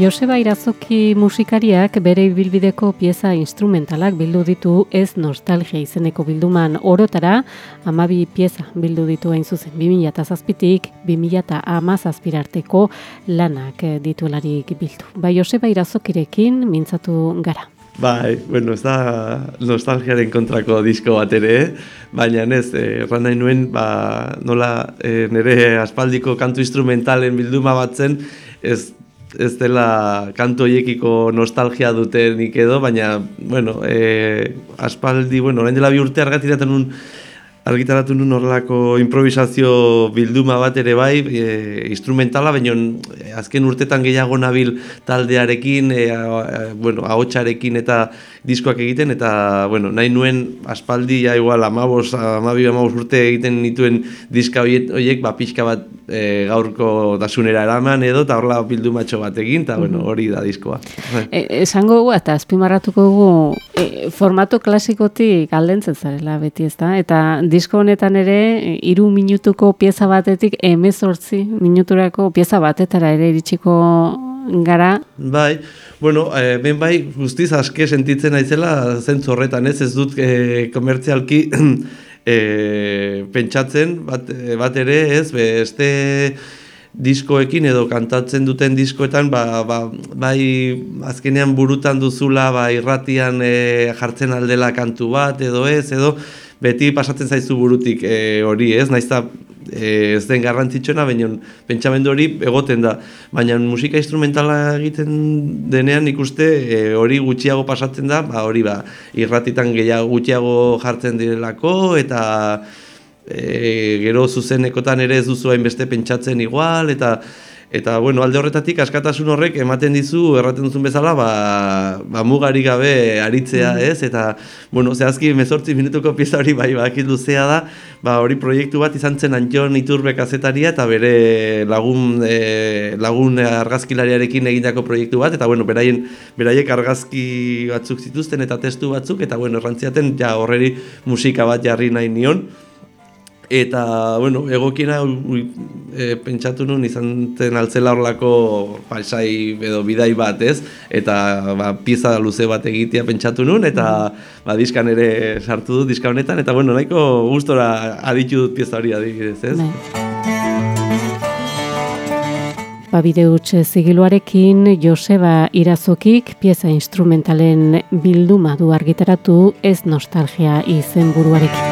Joseba Irazoki musikariak bere bilbideko pieza instrumentalak bildu ditu ez nostalgia izeneko bilduman orotara, amabi pieza bildu ditu hain zuzen 2008-azazpitik, 2008-amazazpirarteko lanak dituelarik bildu. Bai Joseba Irazokirekin mintzatu gara. Bai, bueno, ez da nostalgiaren kontrako disko bat ere, baina ez, eh, erran nahi nuen, ba, nola eh, nire aspaldiko kantu instrumentalen bilduma batzen, ez ez dela kanto hiekiko nostalgia dutenik edo, baina, bueno, e, aspaldi, bueno, orain dela bi urte argatiraten un argitaratu nun horrelako improvisazio bilduma bat ere bai, e, instrumentala, baina azken urtetan gehiago nabil taldearekin, e, a, bueno, ahotsarekin eta diskoak egiten, eta bueno, nahi nuen aspaldi, ja igual, amabos, amabi amabos urte egiten nituen diska horiek, ba, pixka bat e, gaurko dasunera eraman edo, eta horrela bildumatxo bat egin, eta bueno, hori da diskoa. E, esango gu, eta azpimarratuko gu, e, formato klasikotik aldentzen zarela beti ez da, eta disko honetan ere, hiru minutuko pieza batetik, emezortzi minuturako pieza batetara ere iritsiko gara. Bai, bueno, e, ben bai, guztiz aske sentitzen naizela zentzu horretan ez, ez dut e, komertzialki e, pentsatzen bat, bat ere ez, beste diskoekin edo kantatzen duten diskoetan ba, ba, bai azkenean burutan duzula ba, irratian e, jartzen aldela kantu bat edo ez edo beti pasatzen zaizu burutik e, hori, ez? Naizta e, ez den garrantzitsuena, baina pentsamendu hori egoten da. Baina musika instrumentala egiten denean ikuste e, hori gutxiago pasatzen da, ba hori ba irratitan gehiago gutxiago jartzen direlako eta e, gero zuzenekotan ere ez duzu hainbeste pentsatzen igual eta Eta, bueno, alde horretatik, askatasun horrek ematen dizu, erraten duzun bezala, ba, ba mugari gabe aritzea, mm. ez? Eta, bueno, zehazki, mezortzi minutuko pieza hori bai, bakit luzea da, ba, hori proiektu bat izan zen Antion Iturbe kazetaria, eta bere lagun, e, lagun argazkilariarekin egindako proiektu bat, eta, bueno, beraien, beraiek argazki batzuk zituzten eta testu batzuk, eta, bueno, errantziaten, ja, horreri musika bat jarri nahi nion, Eta, bueno, egokiena e, pentsatu nuen izan zen altzela horlako paisai edo bidai bat, ez? Eta, ba, pieza luze bat egitea pentsatu nuen, eta, ba, diskan ere sartu dut diska honetan, eta, bueno, nahiko gustora aditu dut pieza hori adibidez, ez? Bai. Ba, bide utxe zigiluarekin Joseba Irazokik pieza instrumentalen bilduma du argitaratu ez nostalgia izen buruarekin.